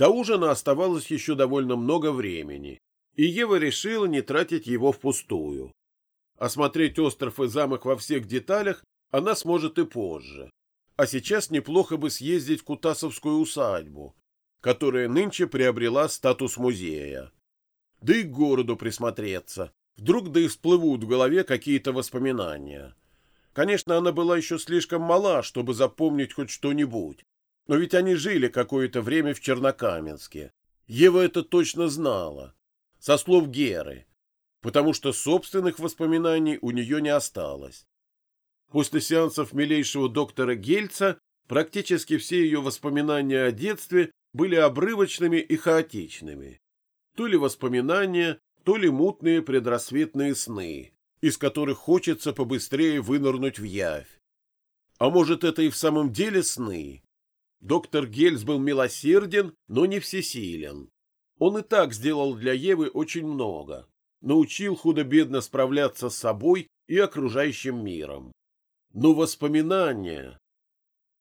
До ужина оставалось еще довольно много времени, и Ева решила не тратить его впустую. Осмотреть остров и замок во всех деталях она сможет и позже. А сейчас неплохо бы съездить в Кутасовскую усадьбу, которая нынче приобрела статус музея. Да и к городу присмотреться. Вдруг да и всплывут в голове какие-то воспоминания. Конечно, она была еще слишком мала, чтобы запомнить хоть что-нибудь. Но ведь они жили какое-то время в Чернокаменске. Ева это точно знала. Со слов Геры. Потому что собственных воспоминаний у нее не осталось. После сеансов милейшего доктора Гельца практически все ее воспоминания о детстве были обрывочными и хаотичными. То ли воспоминания, то ли мутные предрассветные сны, из которых хочется побыстрее вынырнуть в явь. А может, это и в самом деле сны? Доктор Гельц был милосерден, но не всесилен. Он и так сделал для Евы очень много. Научил худо-бедно справляться с собой и окружающим миром. Но воспоминания...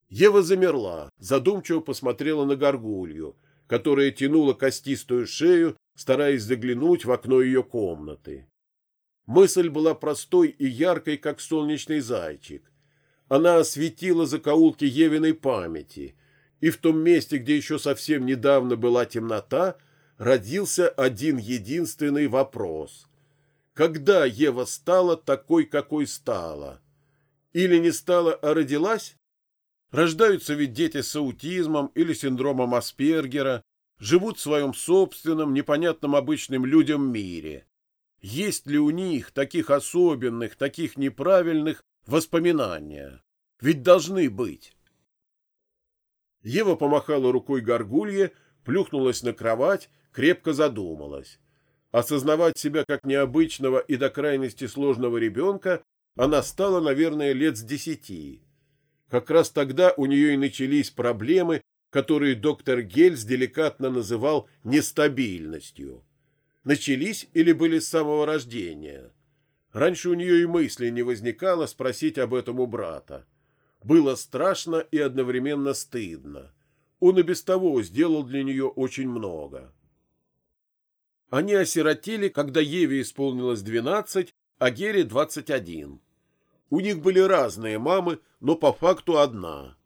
Ева замерла, задумчиво посмотрела на горгулью, которая тянула костистую шею, стараясь заглянуть в окно ее комнаты. Мысль была простой и яркой, как солнечный зайчик. Она осветила закоулки Евиной памяти, и в том месте, где еще совсем недавно была темнота, родился один единственный вопрос. Когда Ева стала такой, какой стала? Или не стала, а родилась? Рождаются ведь дети с аутизмом или синдромом Аспергера, живут в своем собственном, непонятном обычным людям мире. Есть ли у них таких особенных, таких неправильных воспоминания? Ведь должны быть. Ева помахала рукой горгулье, плюхнулась на кровать, крепко задумалась. Осознавать себя как необычного и до крайности сложного ребенка она стала, наверное, лет с десяти. Как раз тогда у нее и начались проблемы, которые доктор Гельс деликатно называл нестабильностью. Начались или были с самого рождения? Раньше у нее и мысли не возникало спросить об этом у брата. Было страшно и одновременно стыдно. Он и без того сделал для нее очень много. Они осиротели, когда Еве исполнилось двенадцать, а Гере двадцать один. У них были разные мамы, но по факту одна.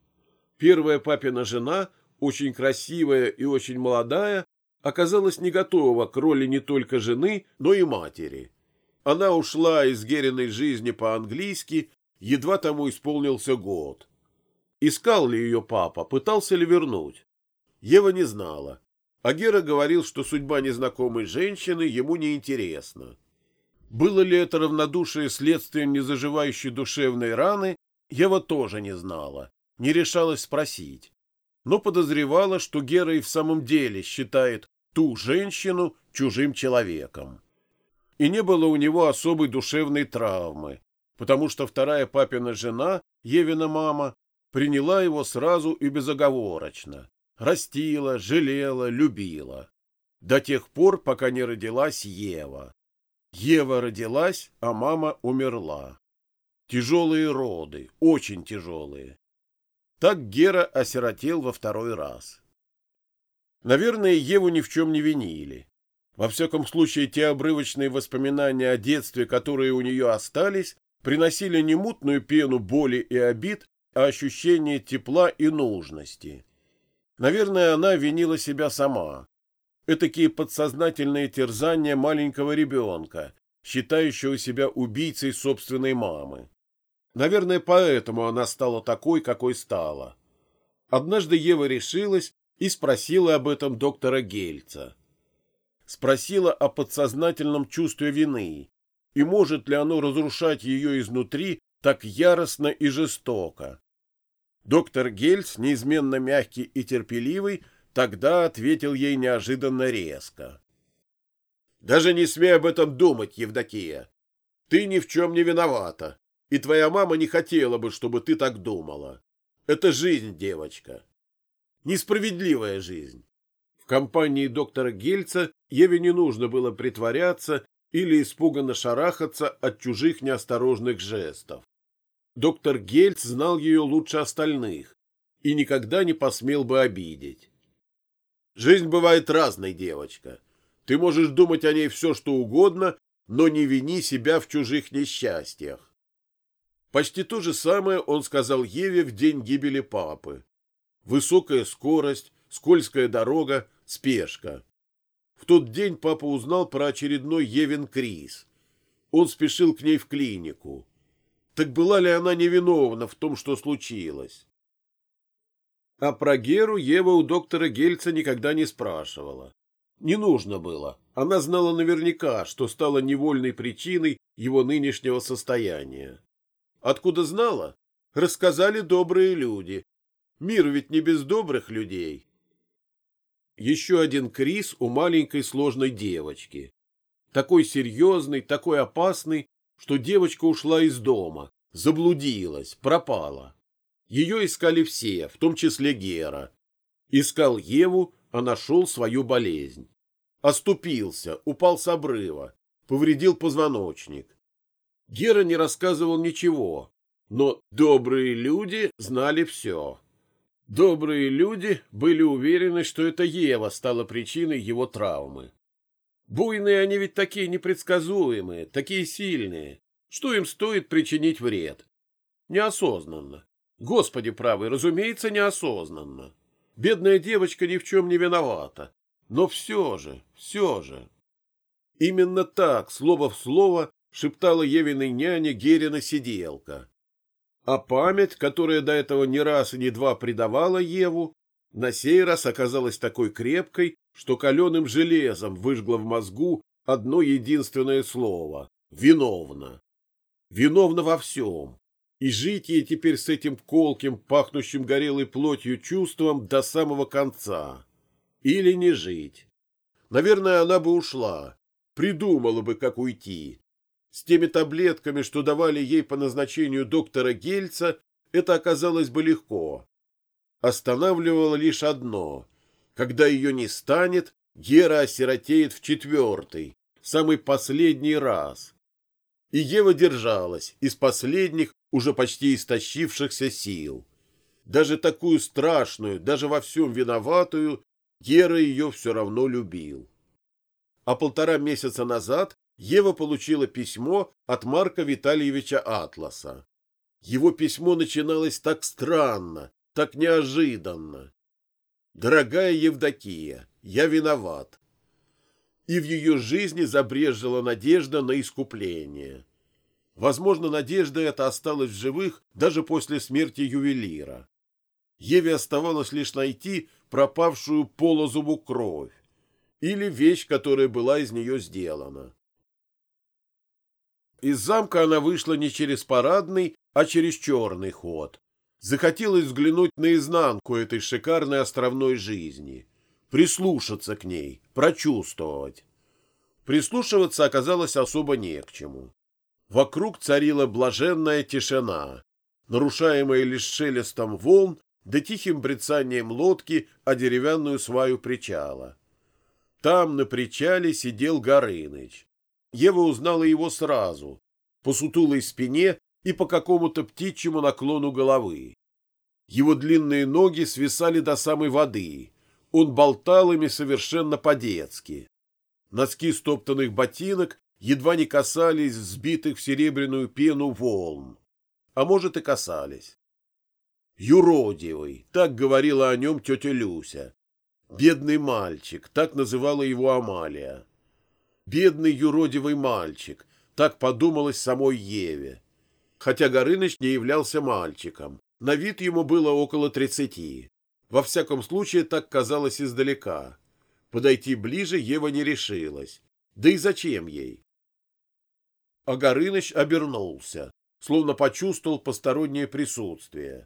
Первая папина жена, очень красивая и очень молодая, оказалась не готова к роли не только жены, но и матери. Она ушла из Гериной жизни по-английски, едва тому исполнился год. Искал ли ее папа, пытался ли вернуть? Ева не знала. А Гера говорил, что судьба незнакомой женщины ему не интересна. Было ли это равнодушие следствием незаживающей душевной раны, Ева тоже не знала, не решалась спросить. Но подозревала, что Гера и в самом деле считает ту женщину чужим человеком. И не было у него особой душевной травмы, потому что вторая папина жена, Евина мама, приняла его сразу и безоговорочно, растила, жалела, любила. До тех пор, пока не родилась Ева. Ева родилась, а мама умерла. Тяжелые роды, очень тяжелые. Так Гера осиротел во второй раз. Наверное, Еву ни в чем не винили. Во всяком случае, те обрывочные воспоминания о детстве, которые у нее остались, приносили не мутную пену боли и обид, а ощущение тепла и нужности. Наверное, она винила себя сама, Этакие подсознательные терзания маленького ребенка, считающего себя убийцей собственной мамы. Наверное, поэтому она стала такой, какой стала. Однажды Ева решилась и спросила об этом доктора Гельца. Спросила о подсознательном чувстве вины и может ли оно разрушать ее изнутри так яростно и жестоко. Доктор Гельц, неизменно мягкий и терпеливый, Тогда ответил ей неожиданно резко. «Даже не смей об этом думать, Евдокия. Ты ни в чем не виновата, и твоя мама не хотела бы, чтобы ты так думала. Это жизнь, девочка. Несправедливая жизнь. В компании доктора Гельца Еве не нужно было притворяться или испуганно шарахаться от чужих неосторожных жестов. Доктор Гельц знал ее лучше остальных и никогда не посмел бы обидеть. Жизнь бывает разной, девочка. Ты можешь думать о ней все, что угодно, но не вини себя в чужих несчастьях. Почти то же самое он сказал Еве в день гибели папы. Высокая скорость, скользкая дорога, спешка. В тот день папа узнал про очередной Евин криз. Он спешил к ней в клинику. Так была ли она невиновна в том, что случилось? А про Геру Ева у доктора Гельца никогда не спрашивала. Не нужно было. Она знала наверняка, что стала невольной причиной его нынешнего состояния. Откуда знала? Рассказали добрые люди. Мир ведь не без добрых людей. Еще один криз у маленькой сложной девочки. Такой серьезный, такой опасный, что девочка ушла из дома, заблудилась, пропала. Ее искали все, в том числе Гера. Искал Еву, а нашел свою болезнь. Оступился, упал с обрыва, повредил позвоночник. Гера не рассказывал ничего, но добрые люди знали все. Добрые люди были уверены, что это Ева стала причиной его травмы. Буйные они ведь такие непредсказуемые, такие сильные. Что им стоит причинить вред? Неосознанно. Господи правый, разумеется, неосознанно. Бедная девочка ни в чем не виновата. Но все же, все же. Именно так, слово в слово, шептала Евиной няне Герина сиделка. А память, которая до этого не раз и не два предавала Еву, на сей раз оказалась такой крепкой, что каленым железом выжгла в мозгу одно единственное слово — «виновна». Виновна во всем, и жить ей теперь с этим колким, пахнущим горелой плотью чувством до самого конца. Или не жить. Наверное, она бы ушла, придумала бы, как уйти. С теми таблетками, что давали ей по назначению доктора Гельца, это оказалось бы легко. Останавливало лишь одно. Когда ее не станет, Гера осиротеет в четвертый, самый последний раз. И Ева держалась из последних, уже почти истощившихся сил. Даже такую страшную, даже во всем виноватую, Гера ее все равно любил. А полтора месяца назад Ева получила письмо от Марка Витальевича Атласа. Его письмо начиналось так странно, так неожиданно. «Дорогая Евдокия, я виноват». И в ее жизни забрежила надежда на искупление. Возможно, надежда эта осталась в живых даже после смерти ювелира. Еве оставалось лишь найти пропавшую полозубу кровь или вещь, которая была из нее сделана. Из замка она вышла не через парадный, а через черный ход. Захотелось взглянуть наизнанку этой шикарной островной жизни, прислушаться к ней, прочувствовать. Прислушиваться оказалось особо не к чему. Вокруг царила блаженная тишина, нарушаемая лишь шелестом волн да тихим брецанием лодки о деревянную сваю причала. Там на причале сидел Горыныч. Ева узнала его сразу, по сутулой спине и по какому-то птичьему наклону головы. Его длинные ноги свисали до самой воды. Он болтал ими совершенно по-детски. Носки стоптанных ботинок едва не касались взбитых в серебряную пену волн. А может и касались. Юродивый, так говорила о нем тетя Люся. Бедный мальчик, так называла его Амалия. Бедный юродивый мальчик, так подумалось самой Еве. Хотя Горыныч не являлся мальчиком, на вид ему было около тридцати. Во всяком случае, так казалось издалека. Подойти ближе Ева не решилась. Да и зачем ей? А Горыныч обернулся, словно почувствовал постороннее присутствие.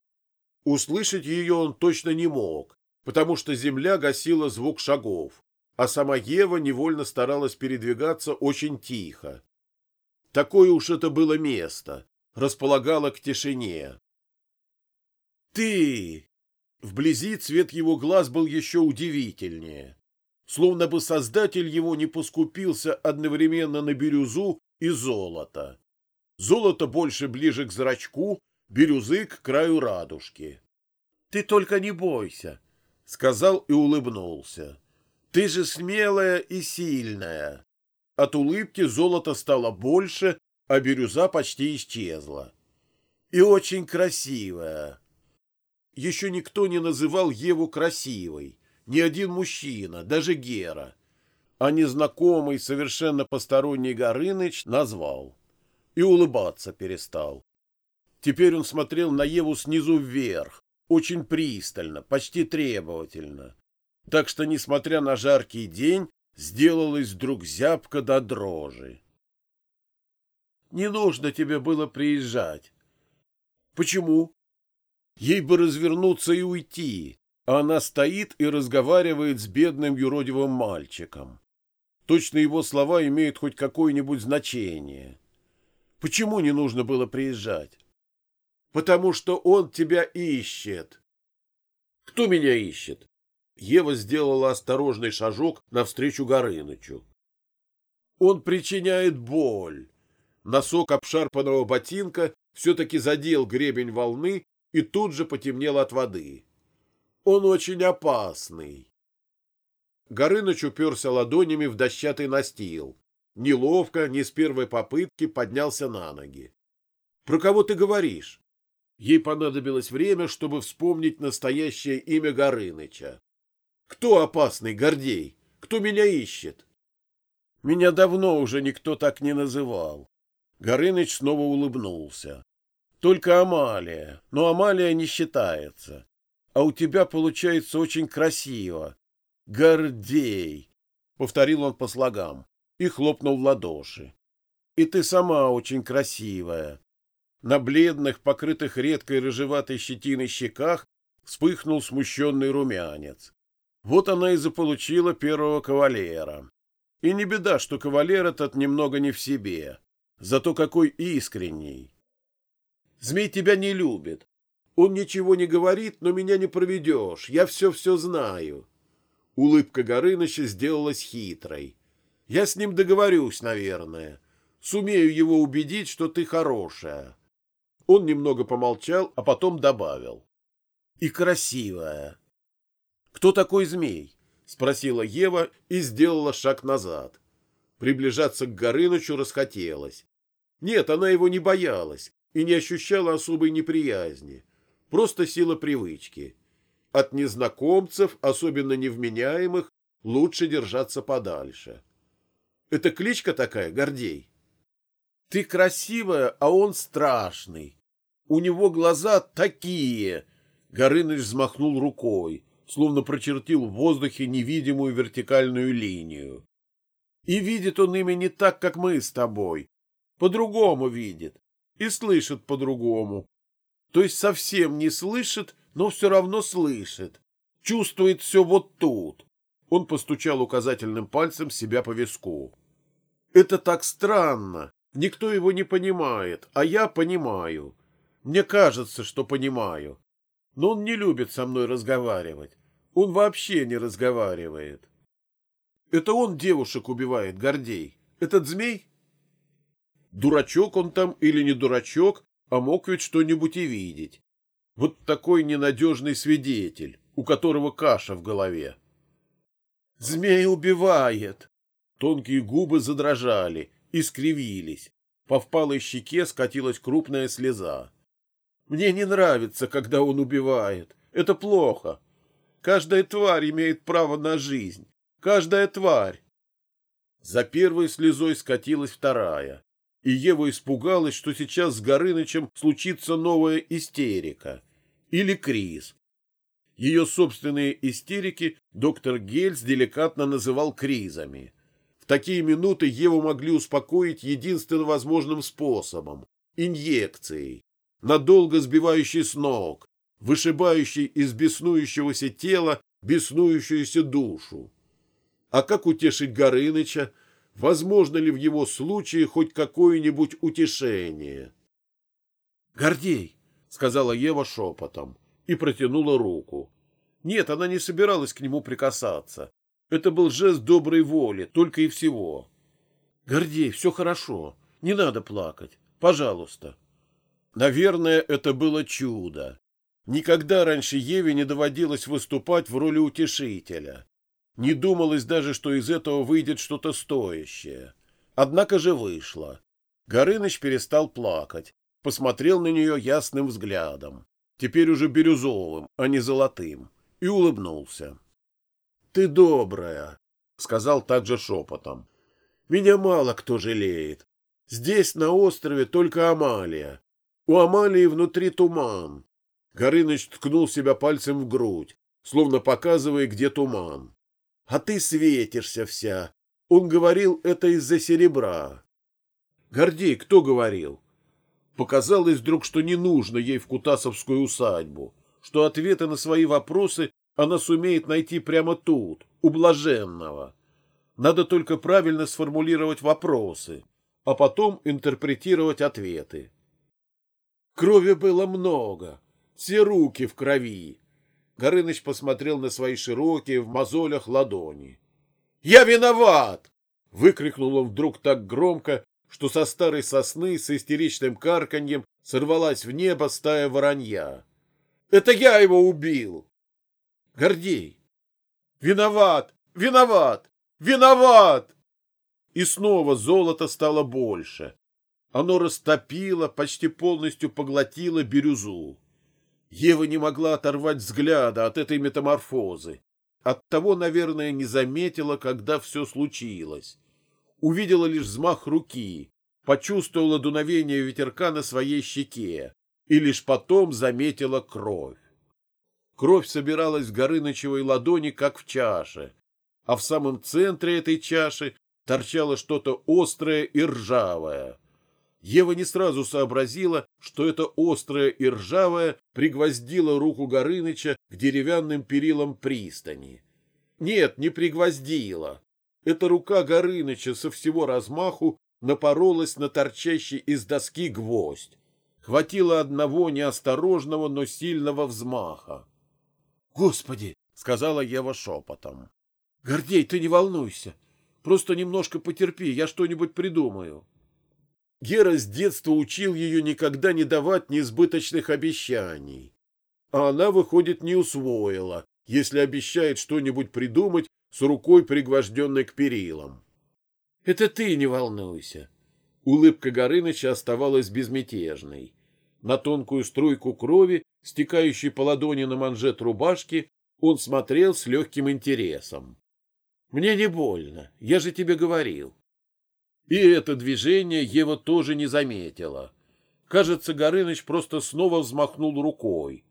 Услышать ее он точно не мог, потому что земля гасила звук шагов, а сама Ева невольно старалась передвигаться очень тихо. Такое уж это было место, располагало к тишине. «Ты!» Вблизи цвет его глаз был еще удивительнее, словно бы создатель его не поскупился одновременно на бирюзу и золото. Золото больше ближе к зрачку, бирюзы к краю радужки. — Ты только не бойся. сказал и улыбнулся. Ты же смелая и сильная. От улыбки золото стало больше, а бирюза почти исчезла. И очень красивая. Еще никто не называл Еву красивой, ни один мужчина, даже Гера. А незнакомый, совершенно посторонний Горыныч назвал. И улыбаться перестал. Теперь он смотрел на Еву снизу вверх, очень пристально, почти требовательно. Так что, несмотря на жаркий день, сделалась вдруг зябко до дрожи. «Не нужно тебе было приезжать». «Почему?» Ей бы развернуться и уйти, а она стоит и разговаривает с бедным юродивым мальчиком. Точно его слова имеют хоть какое-нибудь значение. Почему не нужно было приезжать? Потому что он тебя ищет. Кто меня ищет? Ева сделала осторожный шажок навстречу Горынычу. Он причиняет боль. Носок обшарпанного ботинка все-таки задел гребень волны и тут же потемнел от воды. Он очень опасный. Горыныч уперся ладонями в дощатый настил. Неловко, не с первой попытки поднялся на ноги. — Про кого ты говоришь? Ей понадобилось время, чтобы вспомнить настоящее имя Горыныча. Кто опасный, Гордей? Кто меня ищет? Меня давно уже никто так не называл. Горыныч снова улыбнулся. Только Амалия, но Амалия не считается. А у тебя получается очень красиво. Гордей, повторил он по слогам и хлопнул в ладоши. И ты сама очень красивая. На бледных, покрытых редкой рыжеватой щетиной щеках вспыхнул смущенный румянец. Вот она и заполучила первого кавалера. И не беда, что кавалер этот немного не в себе. Зато какой искренний. Змей тебя не любит. Он ничего не говорит, но меня не проведешь. Я все-все знаю. Улыбка Горыныча сделалась хитрой. Я с ним договорюсь, наверное. Сумею его убедить, что ты хорошая. Он немного помолчал, а потом добавил. И красивая. «Кто такой змей?» — спросила Ева и сделала шаг назад. Приближаться к Горынычу расхотелось. Нет, она его не боялась и не ощущала особой неприязни. Просто сила привычки. От незнакомцев, особенно невменяемых, лучше держаться подальше. Это кличка такая, Гордей? Ты красивая, а он страшный. У него глаза такие. Горыныч взмахнул рукой словно прочертил в воздухе невидимую вертикальную линию. И видит он ими не так, как мы с тобой. По-другому видит. И слышит по-другому. То есть совсем не слышит, но все равно слышит. Чувствует все вот тут. Он постучал указательным пальцем себя по виску. Это так странно. Никто его не понимает, а я понимаю. Мне кажется, что понимаю но он не любит со мной разговаривать. Он вообще не разговаривает. Это он девушек убивает, Гордей. Этот змей? Дурачок он там или не дурачок, а мог ведь что-нибудь и видеть. Вот такой ненадежный свидетель, у которого каша в голове. Змей убивает. Тонкие губы задрожали и скривились. По впалой щеке скатилась крупная слеза. Мне не нравится, когда он убивает. Это плохо. Каждая тварь имеет право на жизнь. Каждая тварь. За первой слезой скатилась вторая. И Ева испугалась, что сейчас с Горынычем случится новая истерика. Или криз. Ее собственные истерики доктор Гельс деликатно называл кризами. В такие минуты Еву могли успокоить единственно возможным способом – инъекцией надолго сбивающий с ног, вышибающий из беснующегося тела беснующуюся душу. А как утешить Горыныча? Возможно ли в его случае хоть какое-нибудь утешение? — Гордей, — сказала Ева шепотом и протянула руку. Нет, она не собиралась к нему прикасаться. Это был жест доброй воли, только и всего. — Гордей, все хорошо. Не надо плакать. Пожалуйста. — Наверное, это было чудо. Никогда раньше Еве не доводилось выступать в роли утешителя. Не думалось даже, что из этого выйдет что-то стоящее. Однако же вышло. Горыныч перестал плакать, посмотрел на нее ясным взглядом, теперь уже бирюзовым, а не золотым, и улыбнулся. — Ты добрая, — сказал также шепотом. — Меня мало кто жалеет. Здесь, на острове, только Амалия. У Амалии внутри туман. Горыныч ткнул себя пальцем в грудь, словно показывая, где туман. А ты светишься вся. Он говорил это из-за серебра. Гордей, кто говорил? Показалось вдруг, что не нужно ей в Кутасовскую усадьбу, что ответы на свои вопросы она сумеет найти прямо тут, у блаженного. Надо только правильно сформулировать вопросы, а потом интерпретировать ответы. Крови было много, все руки в крови. Горыныч посмотрел на свои широкие в мозолях ладони. «Я виноват!» — выкрикнул он вдруг так громко, что со старой сосны с истеричным карканьем сорвалась в небо стая воронья. «Это я его убил!» «Гордей!» «Виноват! Виноват! Виноват!» И снова золото стало больше. Оно растопило, почти полностью поглотило бирюзу. Ева не могла оторвать взгляда от этой метаморфозы. Оттого, наверное, не заметила, когда все случилось. Увидела лишь взмах руки, почувствовала дуновение ветерка на своей щеке и лишь потом заметила кровь. Кровь собиралась в Горынычевой ладони, как в чаше, а в самом центре этой чаши торчало что-то острое и ржавое. Ева не сразу сообразила, что это острое и ржавое пригвоздило руку Горыныча к деревянным перилам пристани. Нет, не пригвоздила. Эта рука Горыныча со всего размаху напоролась на торчащий из доски гвоздь. Хватило одного неосторожного, но сильного взмаха. «Господи!» — сказала Ева шепотом. «Гордей, ты не волнуйся. Просто немножко потерпи, я что-нибудь придумаю». Гера с детства учил ее никогда не давать неизбыточных обещаний. А она, выходит, не усвоила, если обещает что-нибудь придумать с рукой, пригвожденной к перилам. — Это ты не волнуйся. Улыбка Горыныча оставалась безмятежной. На тонкую струйку крови, стекающей по ладони на манжет рубашки, он смотрел с легким интересом. — Мне не больно, я же тебе говорил. И это движение Ева тоже не заметила. Кажется, Горыныч просто снова взмахнул рукой.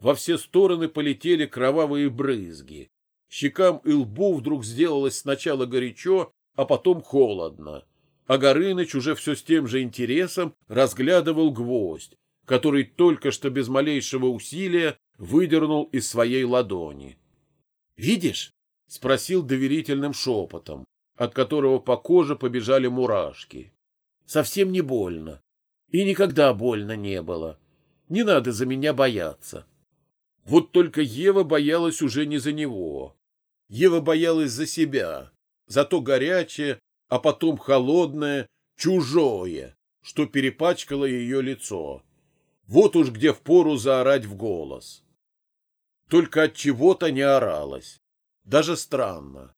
Во все стороны полетели кровавые брызги. Щекам и лбу вдруг сделалось сначала горячо, а потом холодно. А Горыныч уже все с тем же интересом разглядывал гвоздь, который только что без малейшего усилия выдернул из своей ладони. «Видишь?» — спросил доверительным шепотом от которого по коже побежали мурашки. Совсем не больно. И никогда больно не было. Не надо за меня бояться. Вот только Ева боялась уже не за него. Ева боялась за себя, за то горячее, а потом холодное, чужое, что перепачкало ее лицо. Вот уж где впору заорать в голос. Только от чего-то не оралась. Даже странно.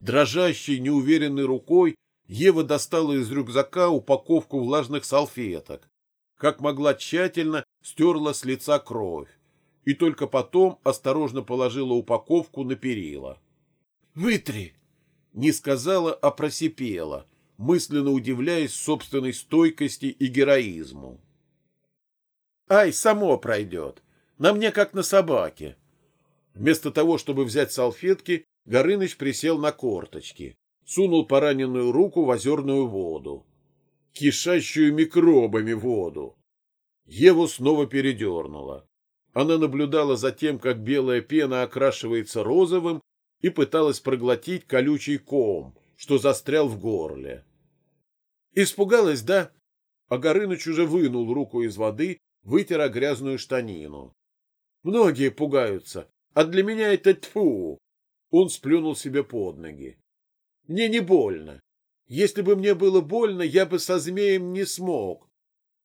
Дрожащей, неуверенной рукой Ева достала из рюкзака упаковку влажных салфеток. Как могла тщательно стерла с лица кровь и только потом осторожно положила упаковку на перила. «Вытри!» Не сказала, а просипела, мысленно удивляясь собственной стойкости и героизму. «Ай, само пройдет! На мне как на собаке!» Вместо того, чтобы взять салфетки, Горыныч присел на корточки, сунул пораненную руку в озерную воду. Кишащую микробами воду. Еву снова передернула. Она наблюдала за тем, как белая пена окрашивается розовым, и пыталась проглотить колючий ком, что застрял в горле. Испугалась, да? А Горыныч уже вынул руку из воды, вытер грязную штанину. Многие пугаются, а для меня это тьфу. Он сплюнул себе под ноги. Мне не больно. Если бы мне было больно, я бы со змеем не смог.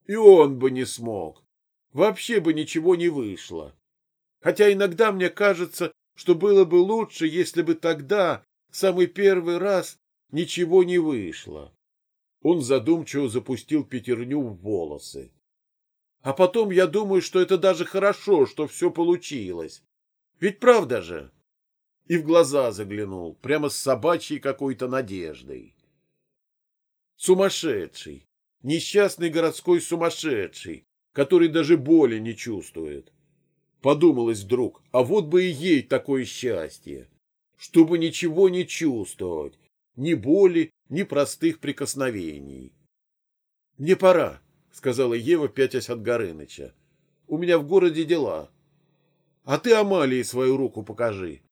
И он бы не смог. Вообще бы ничего не вышло. Хотя иногда мне кажется, что было бы лучше, если бы тогда, в самый первый раз, ничего не вышло. Он задумчиво запустил пятерню в волосы. А потом я думаю, что это даже хорошо, что все получилось. Ведь правда же? И в глаза заглянул, прямо с собачьей какой-то надеждой. Сумасшедший, несчастный городской сумасшедший, который даже боли не чувствует. Подумалось вдруг, а вот бы и ей такое счастье, чтобы ничего не чувствовать, ни боли, ни простых прикосновений. — Мне пора, — сказала Ева, пятясь от Горыныча. — У меня в городе дела. А ты Амалии свою руку покажи.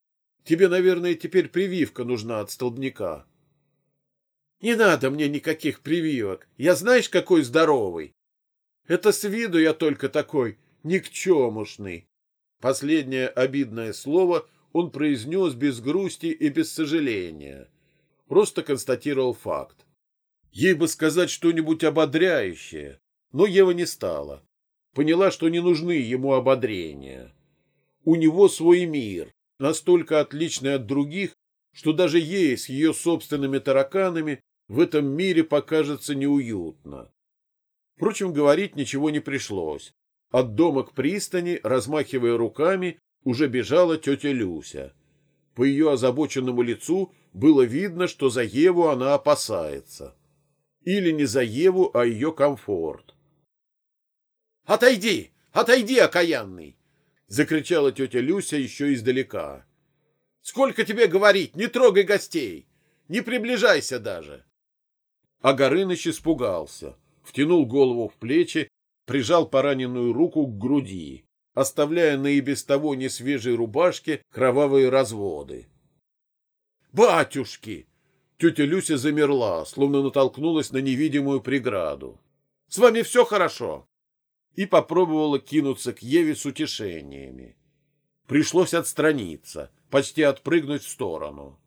Тебе, наверное, теперь прививка нужна от столбняка. — Не надо мне никаких прививок. Я знаешь, какой здоровый. Это с виду я только такой никчемушный. Последнее обидное слово он произнес без грусти и без сожаления. Просто констатировал факт. Ей бы сказать что-нибудь ободряющее, но Ева не стала. Поняла, что не нужны ему ободрения. У него свой мир, настолько отличный от других, что даже ей с ее собственными тараканами в этом мире покажется неуютно. Впрочем, говорить ничего не пришлось. От дома к пристани, размахивая руками, уже бежала тетя Люся. По ее озабоченному лицу было видно, что за Еву она опасается. Или не за Еву, а ее комфорт. «Отойди! Отойди, окаянный!» — закричала тетя Люся еще издалека. «Сколько тебе говорить? Не трогай гостей! Не приближайся даже!» А Горыныч испугался, втянул голову в плечи прижал пораненную руку к груди, оставляя на и без того несвежей рубашке кровавые разводы. «Батюшки!» Тетя Люся замерла, словно натолкнулась на невидимую преграду. «С вами все хорошо?» И попробовала кинуться к Еве с утешениями. Пришлось отстраниться, почти отпрыгнуть в сторону.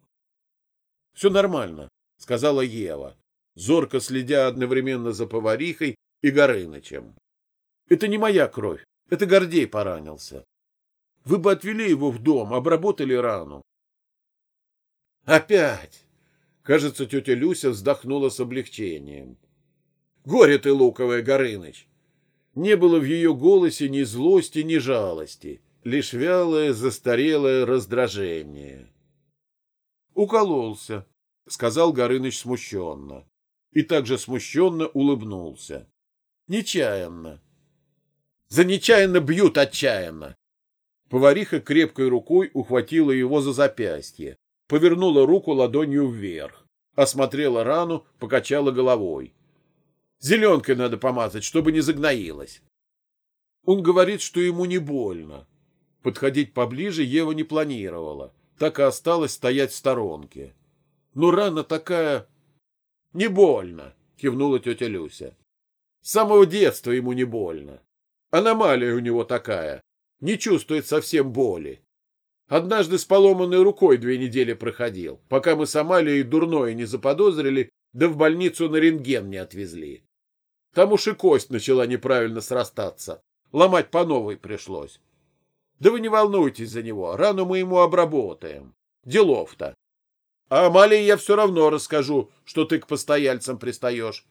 «Все нормально», — сказала Ева, зорко следя одновременно за поварихой и Горынычем. Это не моя кровь. Это Гордей поранился. Вы бы отвели его в дом, обработали рану. Опять! Кажется, тетя Люся вздохнула с облегчением. Горе ты, луковая Горыныч! Не было в ее голосе ни злости, ни жалости, лишь вялое, застарелое раздражение. «Укололся», — сказал Горыныч смущенно. И также смущенно улыбнулся. «Нечаянно. За нечаянно бьют отчаянно. Повариха крепкой рукой ухватила его за запястье, повернула руку ладонью вверх, осмотрела рану, покачала головой. Зеленкой надо помазать, чтобы не загноилась. Он говорит, что ему не больно. Подходить поближе Ева не планировала, так и осталась стоять в сторонке. Но рана такая... — Не больно, — кивнула тетя Люся. С самого детства ему не больно. Аномалия у него такая. Не чувствует совсем боли. Однажды с поломанной рукой две недели проходил, пока мы с Амалией дурное не заподозрили, да в больницу на рентген не отвезли. Там уж и кость начала неправильно срастаться. Ломать по новой пришлось. Да вы не волнуйтесь за него, рану мы ему обработаем. Делов-то. А Амалии я все равно расскажу, что ты к постояльцам пристаешь.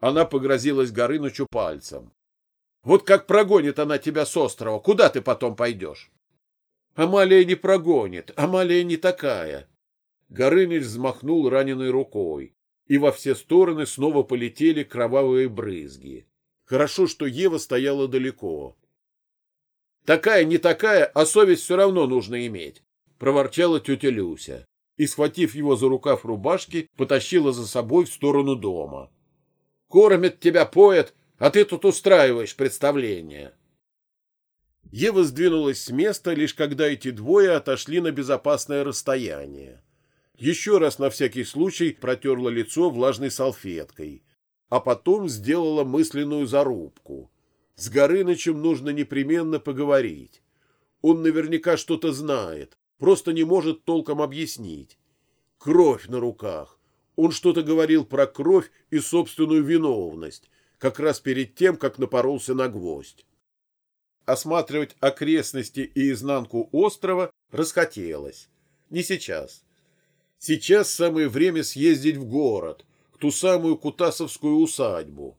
Она погрозилась Горынычу пальцем. Вот как прогонит она тебя с острова, куда ты потом пойдешь? Амалия не прогонит, Амалия не такая. Горыныч взмахнул раненой рукой, и во все стороны снова полетели кровавые брызги. Хорошо, что Ева стояла далеко. Такая, не такая, а совесть все равно нужно иметь, проворчала тетя Люся и, схватив его за рукав рубашки, потащила за собой в сторону дома. Кормят тебя, поят, а ты тут устраиваешь представление. Ева сдвинулась с места, лишь когда эти двое отошли на безопасное расстояние. Еще раз на всякий случай протерла лицо влажной салфеткой, а потом сделала мысленную зарубку. С Горынычем нужно непременно поговорить. Он наверняка что-то знает, просто не может толком объяснить. Кровь на руках. Он что-то говорил про кровь и собственную виновность, как раз перед тем, как напоролся на гвоздь. осматривать окрестности и изнанку острова расхотелось. Не сейчас. Сейчас самое время съездить в город, в ту самую Кутасовскую усадьбу.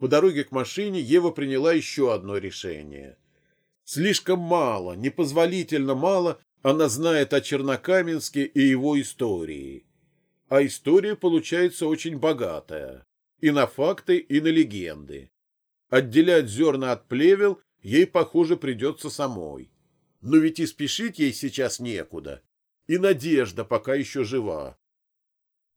По дороге к машине Ева приняла еще одно решение. Слишком мало, непозволительно мало она знает о Чернокаменске и его истории. А история получается очень богатая. И на факты, и на легенды. Отделять зерна от плевел ей, похоже, придется самой. Но ведь и спешить ей сейчас некуда. И надежда пока еще жива.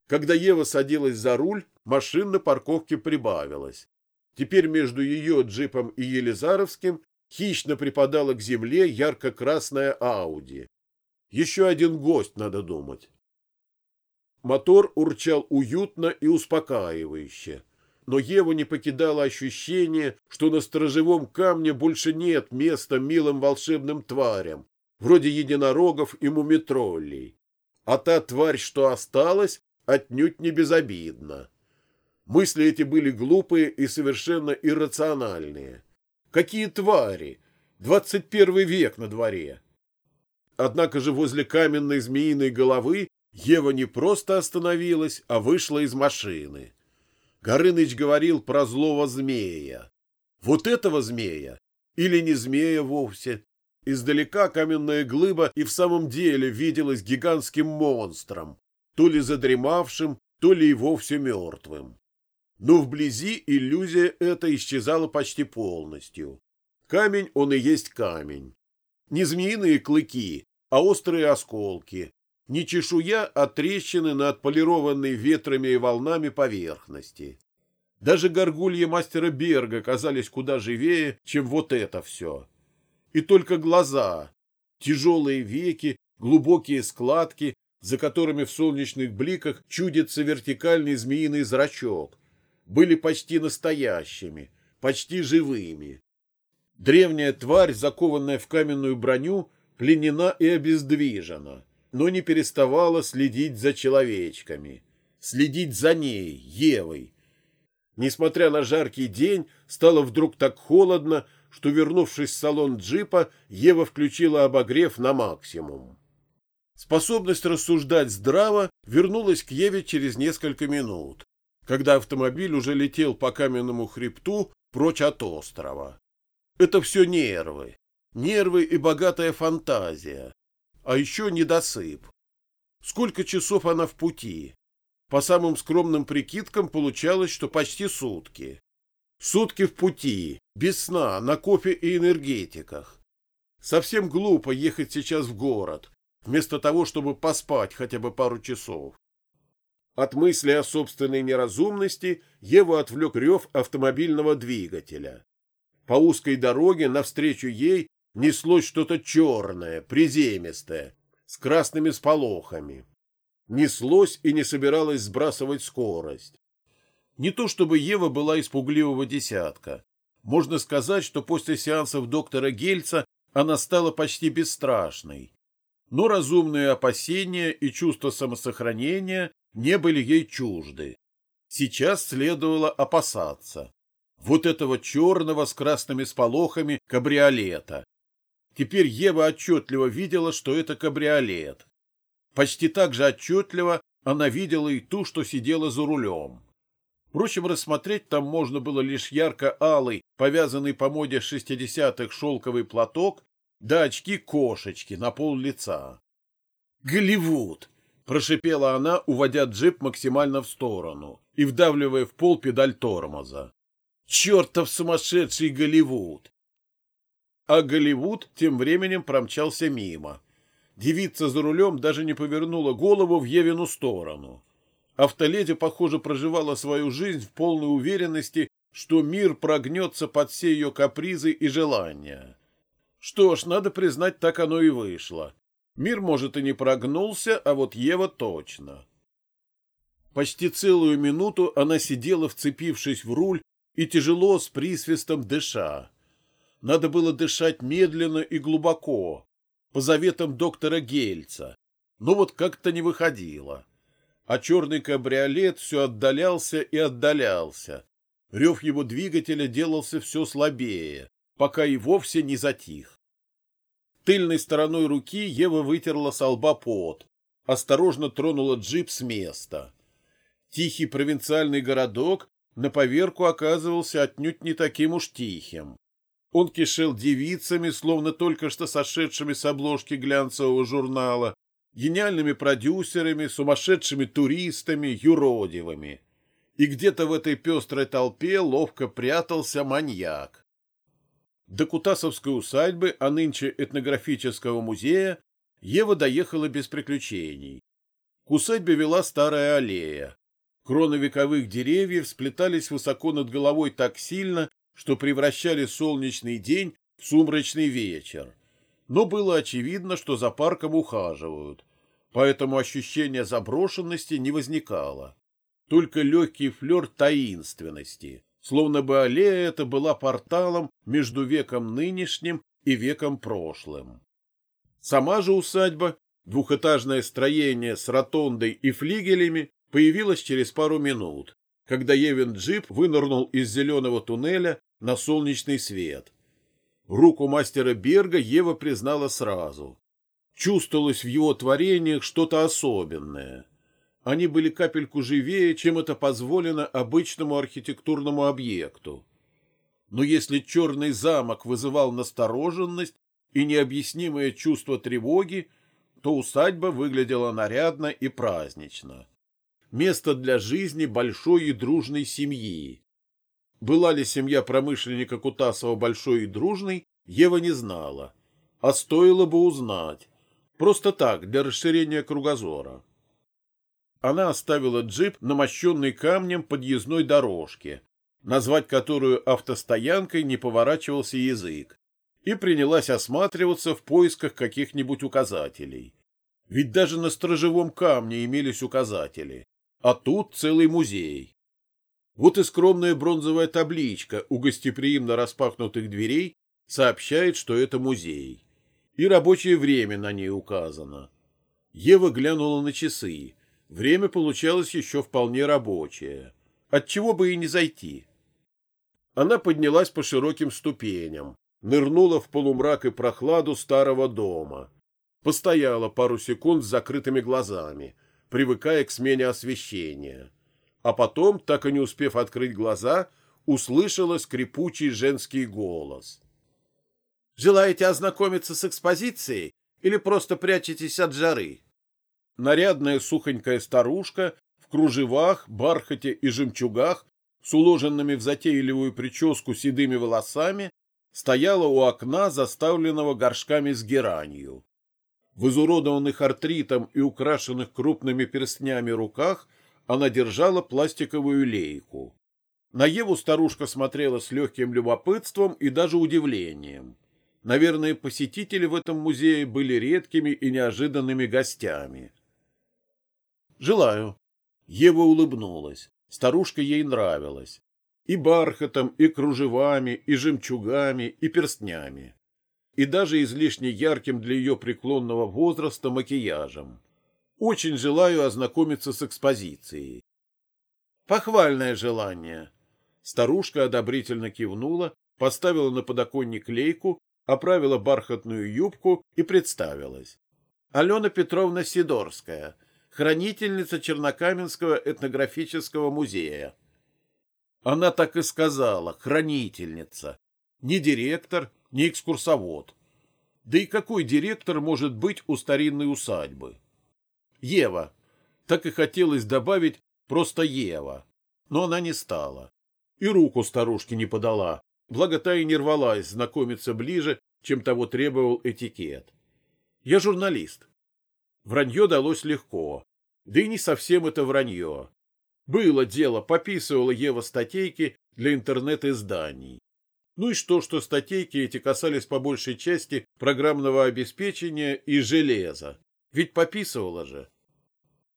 Когда Ева садилась за руль, машин на парковке прибавилось. Теперь между ее джипом и Елизаровским хищно припадала к земле ярко-красная Ауди. Еще один гость, надо думать. Мотор урчал уютно и успокаивающе но Еву не покидало ощущение, что на сторожевом камне больше нет места милым волшебным тварям, вроде единорогов и мумитроллей. А та тварь, что осталась, отнюдь не безобидна. Мысли эти были глупые и совершенно иррациональные. Какие твари? Двадцать первый век на дворе. Однако же возле каменной змеиной головы Ева не просто остановилась, а вышла из машины. Горыныч говорил про злого змея. Вот этого змея? Или не змея вовсе? Издалека каменная глыба и в самом деле виделась гигантским монстром, то ли задремавшим, то ли и вовсе мертвым. Но вблизи иллюзия эта исчезала почти полностью. Камень он и есть камень. Не змеиные клыки, а острые осколки, не чешуя, а трещины на отполированной ветрами и волнами поверхности. Даже горгульи мастера Берга казались куда живее, чем вот это все. И только глаза, тяжелые веки, глубокие складки, за которыми в солнечных бликах чудится вертикальный змеиный зрачок, были почти настоящими, почти живыми. Древняя тварь, закованная в каменную броню, пленена и обездвижена но не переставала следить за человечками, следить за ней, Евой. Несмотря на жаркий день, стало вдруг так холодно, что, вернувшись в салон джипа, Ева включила обогрев на максимум. Способность рассуждать здраво вернулась к Еве через несколько минут, когда автомобиль уже летел по каменному хребту прочь от острова. Это все нервы, нервы и богатая фантазия, а еще недосып. Сколько часов она в пути? По самым скромным прикидкам получалось, что почти сутки. Сутки в пути, без сна, на кофе и энергетиках. Совсем глупо ехать сейчас в город, вместо того, чтобы поспать хотя бы пару часов. От мысли о собственной неразумности Еву отвлек рев автомобильного двигателя. По узкой дороге навстречу ей неслось что-то черное, приземистое, с красными сполохами. Неслось и не собиралось сбрасывать скорость. Не то чтобы Ева была испугливого десятка. Можно сказать, что после сеансов доктора Гельца она стала почти бесстрашной. Но разумные опасения и чувство самосохранения не были ей чужды. Сейчас следовало опасаться. Вот этого черного с красными сполохами кабриолета, Теперь Ева отчетливо видела, что это кабриолет. Почти так же отчетливо она видела и ту, что сидела за рулем. Впрочем, рассмотреть там можно было лишь ярко-алый, повязанный по моде шестидесятых шелковый платок, да очки-кошечки на пол лица. «Голливуд!» — прошипела она, уводя джип максимально в сторону и вдавливая в пол педаль тормоза. «Чертов сумасшедший Голливуд! а Голливуд тем временем промчался мимо. Девица за рулем даже не повернула голову в Евину сторону. Автоледи, похоже, проживала свою жизнь в полной уверенности, что мир прогнется под все ее капризы и желания. Что ж, надо признать, так оно и вышло. Мир, может, и не прогнулся, а вот Ева точно. Почти целую минуту она сидела, вцепившись в руль, и тяжело с присвистом дыша. Надо было дышать медленно и глубоко, по заветам доктора Гельца. Но вот как-то не выходило. А черный кабриолет все отдалялся и отдалялся. Рев его двигателя делался все слабее. пока и вовсе не затих. Тыльной стороной руки Ева вытерла со лба пот, осторожно тронула джип с места. Тихий провинциальный городок на поверку оказывался отнюдь не таким уж тихим. Он кишел девицами, словно только что сошедшими с обложки глянцевого журнала, гениальными продюсерами, сумасшедшими туристами, юродивыми. И где-то в этой пестрой толпе ловко прятался маньяк. До Кутасовской усадьбы, а нынче этнографического музея, Ева доехала без приключений. К усадьбе вела старая аллея. Кроны вековых деревьев сплетались высоко над головой так сильно, что превращали солнечный день в сумрачный вечер. Но было очевидно, что за парком ухаживают, поэтому ощущение заброшенности не возникало. Только легкий флер таинственности, словно бы аллея эта была порталом между веком нынешним и веком прошлым. Сама же усадьба, двухэтажное строение с ротондой и флигелями, появилась через пару минут, когда Евин джип вынырнул из зеленого туннеля на солнечный свет. Руку мастера Берга Ева признала сразу. Чувствовалось в его творениях что-то особенное. Они были капельку живее, чем это позволено обычному архитектурному объекту. Но если черный замок вызывал настороженность и необъяснимое чувство тревоги, то усадьба выглядела нарядно и празднично. Место для жизни большой и дружной семьи. Была ли семья промышленника Кутасова большой и дружной, Ева не знала. А стоило бы узнать. Просто так, для расширения кругозора. Она оставила джип на мощенной камнем подъездной дорожке, назвать которую автостоянкой не поворачивался язык, и принялась осматриваться в поисках каких-нибудь указателей. Ведь даже на сторожевом камне имелись указатели, а тут целый музей. Вот и скромная бронзовая табличка у гостеприимно распахнутых дверей сообщает, что это музей. И рабочее время на ней указано. Ева глянула на часы. Время получалось еще вполне рабочее. Отчего бы и не зайти. Она поднялась по широким ступеням, нырнула в полумрак и прохладу старого дома. Постояла пару секунд с закрытыми глазами, привыкая к смене освещения. А потом, так и не успев открыть глаза, услышала скрипучий женский голос. «Желаете ознакомиться с экспозицией или просто прячетесь от жары?» Нарядная сухонькая старушка в кружевах, бархате и жемчугах с уложенными в затейливую прическу седыми волосами стояла у окна, заставленного горшками с геранью. В изуродованных артритом и украшенных крупными перстнями руках она держала пластиковую лейку. На Еву старушка смотрела с легким любопытством и даже удивлением. Наверное, посетители в этом музее были редкими и неожиданными гостями. «Желаю». Ева улыбнулась. Старушка ей нравилась. И бархатом, и кружевами, и жемчугами, и перстнями. И даже излишне ярким для ее преклонного возраста макияжем. Очень желаю ознакомиться с экспозицией. Похвальное желание. Старушка одобрительно кивнула, поставила на подоконник лейку, оправила бархатную юбку и представилась. Алена Петровна Сидорская, хранительница Чернокаменского этнографического музея. Она так и сказала, хранительница. Не директор, не экскурсовод. Да и какой директор может быть у старинной усадьбы? Ева. Так и хотелось добавить просто Ева. Но она не стала. И руку старушке не подала, благо та и не рвалась знакомиться ближе, чем того требовал этикет. Я журналист. Вранье далось легко. Да и не совсем это вранье. Было дело, пописывала Ева статейки для интернет-изданий. Ну и что, что статейки эти касались по большей части программного обеспечения и железа. Ведь пописывала же.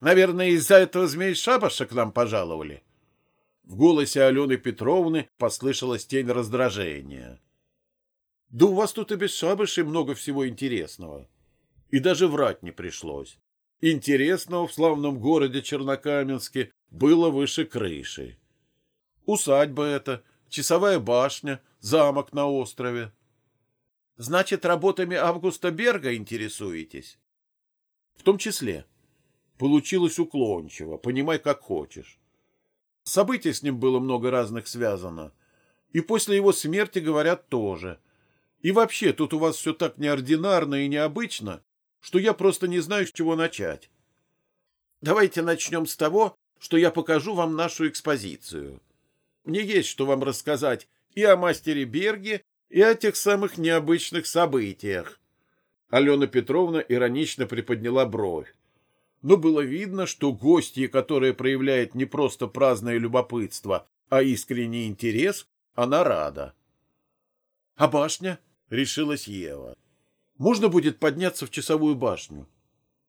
Наверное, из-за этого змей шабаша к нам пожаловали. В голосе Алены Петровны послышалась тень раздражения. Да у вас тут и без шабашей много всего интересного. И даже врать не пришлось. Интересного в славном городе Чернокаменске было выше крыши. Усадьба эта, часовая башня, замок на острове. Значит, работами Августа Берга интересуетесь? В том числе. Получилось уклончиво, понимай, как хочешь. Событий с ним было много разных связано. И после его смерти, говорят, тоже. И вообще, тут у вас все так неординарно и необычно, что я просто не знаю, с чего начать. Давайте начнем с того, что я покажу вам нашу экспозицию. Мне есть что вам рассказать и о мастере Берге, и о тех самых необычных событиях. Алена Петровна иронично приподняла бровь. Но было видно, что гостья, которая проявляет не просто праздное любопытство, а искренний интерес, она рада. — А башня? — решилась Ева. — Можно будет подняться в часовую башню?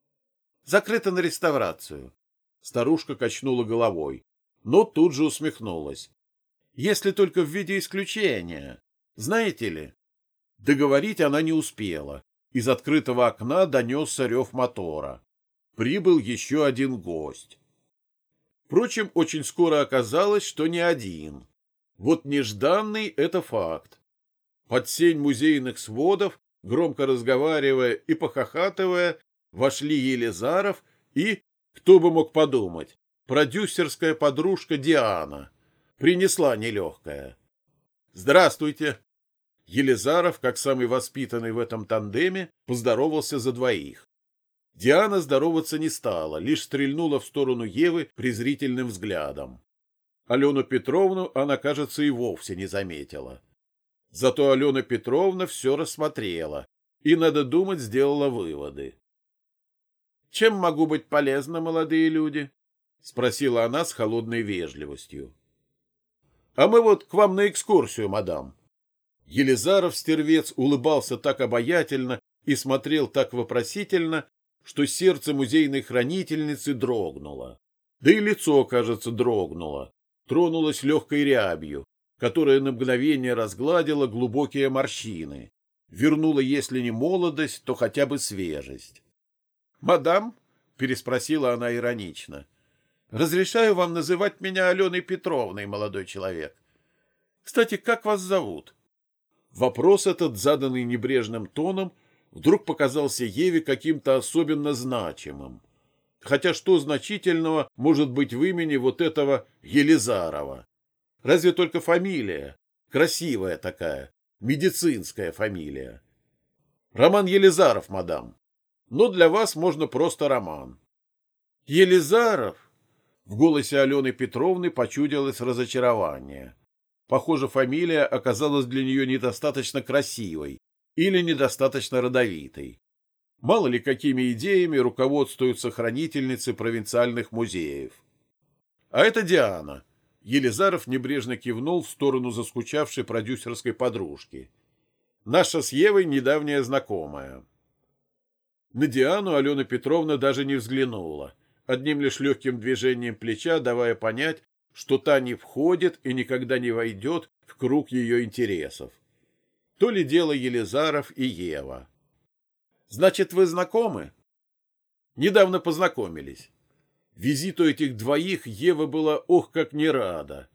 — Закрыто на реставрацию. Старушка качнула головой, но тут же усмехнулась. — Если только в виде исключения. Знаете ли? Договорить она не успела. Из открытого окна донесся рев мотора. Прибыл еще один гость. Впрочем, очень скоро оказалось, что не один. Вот нежданный — это факт. Под сень музейных сводов, громко разговаривая и похохатывая, вошли Елизаров и, кто бы мог подумать, продюсерская подружка Диана. Принесла нелегкая. «Здравствуйте!» Елизаров, как самый воспитанный в этом тандеме, поздоровался за двоих. Диана здороваться не стала, лишь стрельнула в сторону Евы презрительным взглядом. Алену Петровну она, кажется, и вовсе не заметила. Зато Алена Петровна все рассмотрела и, надо думать, сделала выводы. «Чем могу быть полезна, молодые люди?» — спросила она с холодной вежливостью. А мы вот к вам на экскурсию, мадам. Елизаров стервец улыбался так обаятельно и смотрел так вопросительно, что сердце музейной хранительницы дрогнуло. Да и лицо, кажется, дрогнуло, тронулось легкой рябью, которая на мгновение разгладила глубокие морщины, вернула, если не молодость, то хотя бы свежесть. «Мадам?» — переспросила она иронично. Разрешаю вам называть меня Аленой Петровной, молодой человек. Кстати, как вас зовут? Вопрос этот, заданный небрежным тоном, вдруг показался Еве каким-то особенно значимым. Хотя что значительного может быть в имени вот этого Елизарова? Разве только фамилия, красивая такая, медицинская фамилия. Роман Елизаров, мадам. Но для вас можно просто Роман. Елизаров? В голосе Алены Петровны почудилось разочарование. Похоже, фамилия оказалась для нее недостаточно красивой или недостаточно родовитой. Мало ли какими идеями руководствуются хранительницы провинциальных музеев. А это Диана. Елизаров небрежно кивнул в сторону заскучавшей продюсерской подружки. Наша с Евой недавняя знакомая. На Диану Алена Петровна даже не взглянула одним лишь легким движением плеча давая понять, что та не входит и никогда не войдет в круг ее интересов. То ли дело Елизаров и Ева. «Значит, вы знакомы?» «Недавно познакомились. Визиту этих двоих Ева была ох как не рада.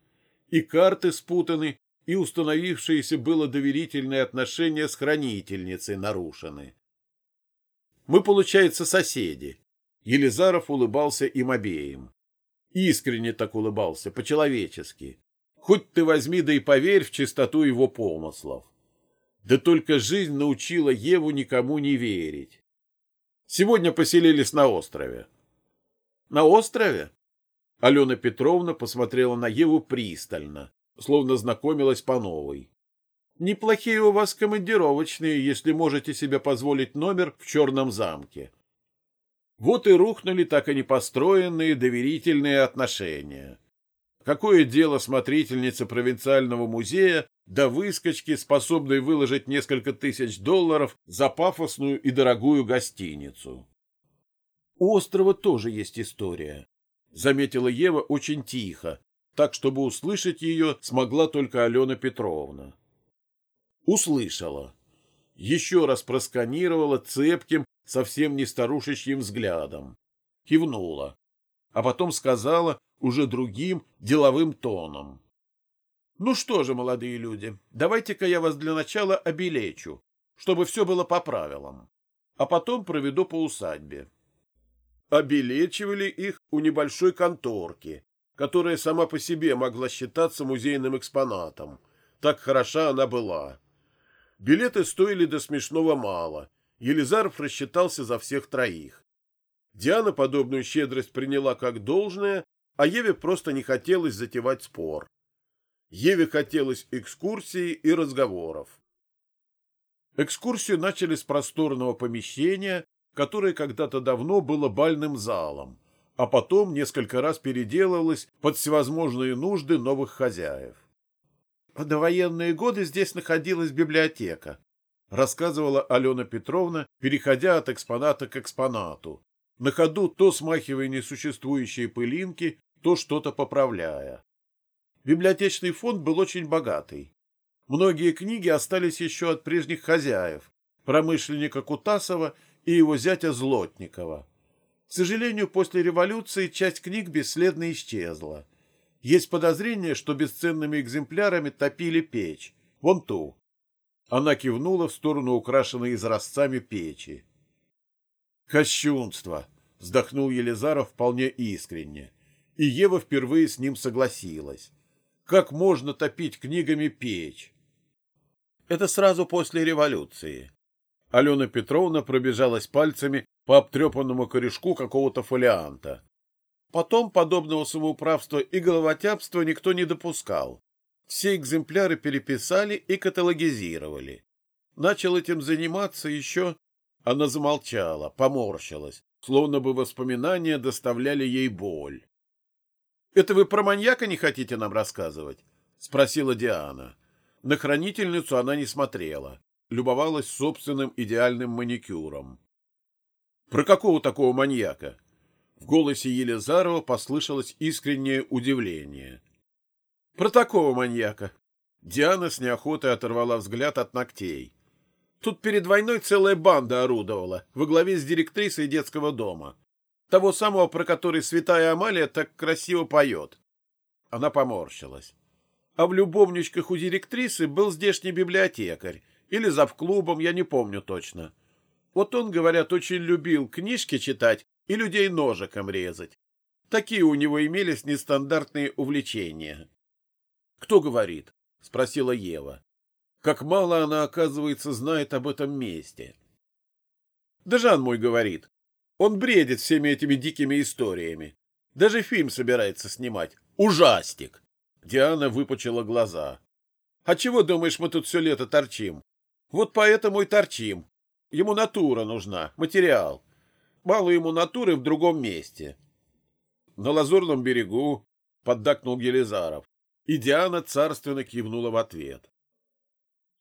И карты спутаны, и установившиеся было доверительные отношения с хранительницей нарушены. Мы, получается, соседи. Елизаров улыбался им обеим. Искренне так улыбался, по-человечески. Хоть ты возьми да и поверь в чистоту его помыслов. Да только жизнь научила Еву никому не верить. Сегодня поселились на острове. На острове? Алена Петровна посмотрела на Еву пристально, словно знакомилась по новой. Неплохие у вас командировочные, если можете себе позволить номер в Черном замке. Вот и рухнули так и не построенные доверительные отношения. Какое дело смотрительница провинциального музея до выскочки, способной выложить несколько тысяч долларов за пафосную и дорогую гостиницу? У острова тоже есть история, заметила Ева очень тихо, так, чтобы услышать ее смогла только Алена Петровна. Услышала. Еще раз просканировала цепким, совсем не старушечьим взглядом. Кивнула, а потом сказала уже другим деловым тоном. Ну что же, молодые люди, давайте-ка я вас для начала обелечу, чтобы все было по правилам, а потом проведу по усадьбе. Обелечивали их у небольшой конторки, которая сама по себе могла считаться музейным экспонатом. Так хороша она была. Билеты стоили до смешного мало. Елизаров рассчитался за всех троих. Диана подобную щедрость приняла как должное, а Еве просто не хотелось затевать спор. Еве хотелось экскурсии и разговоров. Экскурсию начали с просторного помещения, которое когда-то давно было бальным залом, а потом несколько раз переделывалось под всевозможные нужды новых хозяев. В довоенные годы здесь находилась библиотека, рассказывала Алена Петровна, переходя от экспоната к экспонату, на ходу то смахивая несуществующие пылинки, то что-то поправляя. Библиотечный фонд был очень богатый. Многие книги остались еще от прежних хозяев, промышленника Кутасова и его зятя Злотникова. К сожалению, после революции часть книг бесследно исчезла. Есть подозрение, что бесценными экземплярами топили печь. Вон ту. Она кивнула в сторону украшенной изразцами печи. «Кощунство!» — вздохнул Елизаров вполне искренне. И Ева впервые с ним согласилась. «Как можно топить книгами печь?» Это сразу после революции. Алена Петровна пробежалась пальцами по обтрепанному корешку какого-то фолианта. Потом подобного самоуправства и головотяпства никто не допускал. Все экземпляры переписали и каталогизировали. Начал этим заниматься еще она замолчала, поморщилась, словно бы воспоминания доставляли ей боль. — Это вы про маньяка не хотите нам рассказывать? — спросила Диана. На хранительницу она не смотрела, любовалась собственным идеальным маникюром. — Про какого такого маньяка? В голосе Елизарова послышалось искреннее удивление. — Про такого маньяка. Диана с неохотой оторвала взгляд от ногтей. Тут перед войной целая банда орудовала, во главе с директрисой детского дома. Того самого, про который святая Амалия так красиво поет. Она поморщилась. А в любовничках у директрисы был здешний библиотекарь, или завклубом, я не помню точно. Вот он, говорят, очень любил книжки читать и людей ножиком резать. Такие у него имелись нестандартные увлечения. — Кто говорит? — спросила Ева. Как мало она, оказывается, знает об этом месте. Да Жан мой говорит. Он бредит всеми этими дикими историями. Даже фильм собирается снимать. Ужастик. Диана выпучила глаза. А чего, думаешь, мы тут все лето торчим? Вот поэтому и торчим. Ему натура нужна, материал. Мало ему натуры в другом месте. На Лазурном берегу поддакнул Елизаров, и Диана царственно кивнула в ответ.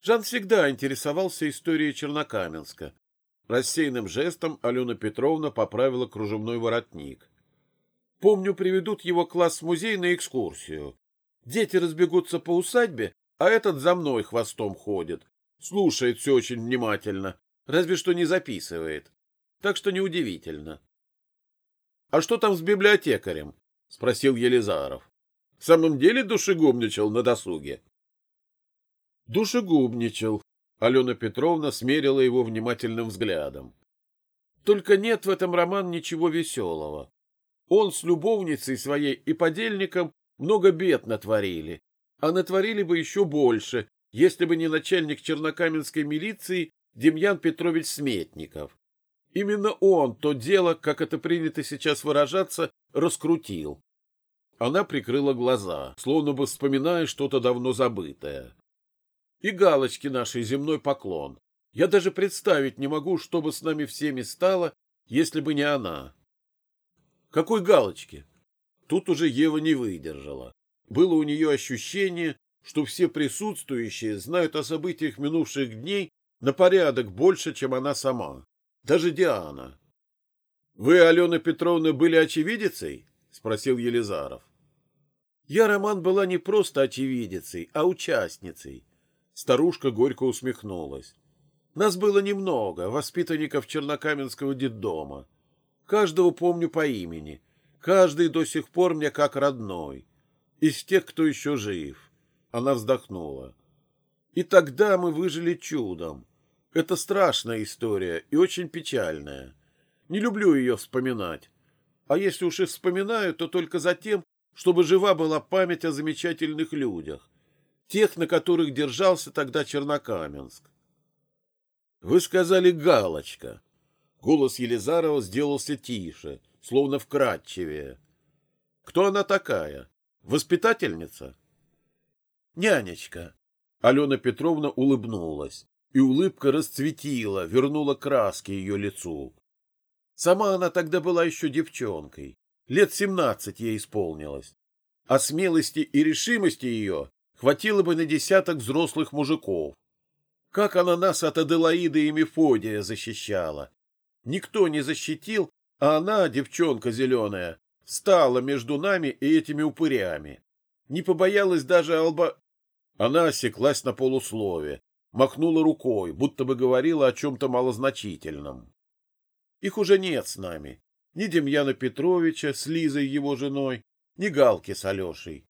Жан всегда интересовался историей Чернокаменска. Рассеянным жестом Алена Петровна поправила кружевной воротник. Помню, приведут его класс в музей на экскурсию. Дети разбегутся по усадьбе, а этот за мной хвостом ходит. Слушает все очень внимательно, разве что не записывает. Так что неудивительно. — А что там с библиотекарем? — спросил Елизаров. — В самом деле душегубничал на досуге? — Душегубничал. Алена Петровна смерила его внимательным взглядом. Только нет в этом роман ничего веселого. Он с любовницей своей и подельником много бед натворили, а натворили бы еще больше, если бы не начальник чернокаменской милиции Демьян Петрович Сметников. Именно он то дело, как это принято сейчас выражаться, раскрутил. Она прикрыла глаза, словно бы вспоминая что-то давно забытое и галочки нашей земной поклон. Я даже представить не могу, что бы с нами всеми стало, если бы не она. Какой галочки? Тут уже Ева не выдержала. Было у нее ощущение, что все присутствующие знают о событиях минувших дней на порядок больше, чем она сама. Даже Диана. — Вы, Алена Петровна, были очевидицей? — спросил Елизаров. — Я, Роман, была не просто очевидицей, а участницей. Старушка горько усмехнулась. Нас было немного, воспитанников Чернокаменского детдома. Каждого помню по имени. Каждый до сих пор мне как родной. Из тех, кто еще жив. она вздохнула. И тогда мы выжили чудом. Это страшная история и очень печальная. Не люблю ее вспоминать. А если уж и вспоминаю, то только за тем, чтобы жива была память о замечательных людях, тех, на которых держался тогда Чернокаменск. Вы сказали «галочка». Голос Елизарова сделался тише, словно вкрадчивее. Кто она такая? Воспитательница? Нянечка. Алена Петровна улыбнулась, и улыбка расцветила, вернула краски ее лицу. Сама она тогда была еще девчонкой, лет семнадцать ей исполнилось. А смелости и решимости ее хватило бы на десяток взрослых мужиков. Как она нас от Аделаиды и Мефодия защищала! Никто не защитил, а она, девчонка зеленая, стала между нами и этими упырями. Не побоялась даже алба... Она осеклась на полуслове, махнула рукой, будто бы говорила о чем-то малозначительном. Их уже нет с нами. Ни Демьяна Петровича с Лизой его женой, ни Галки с Алешей.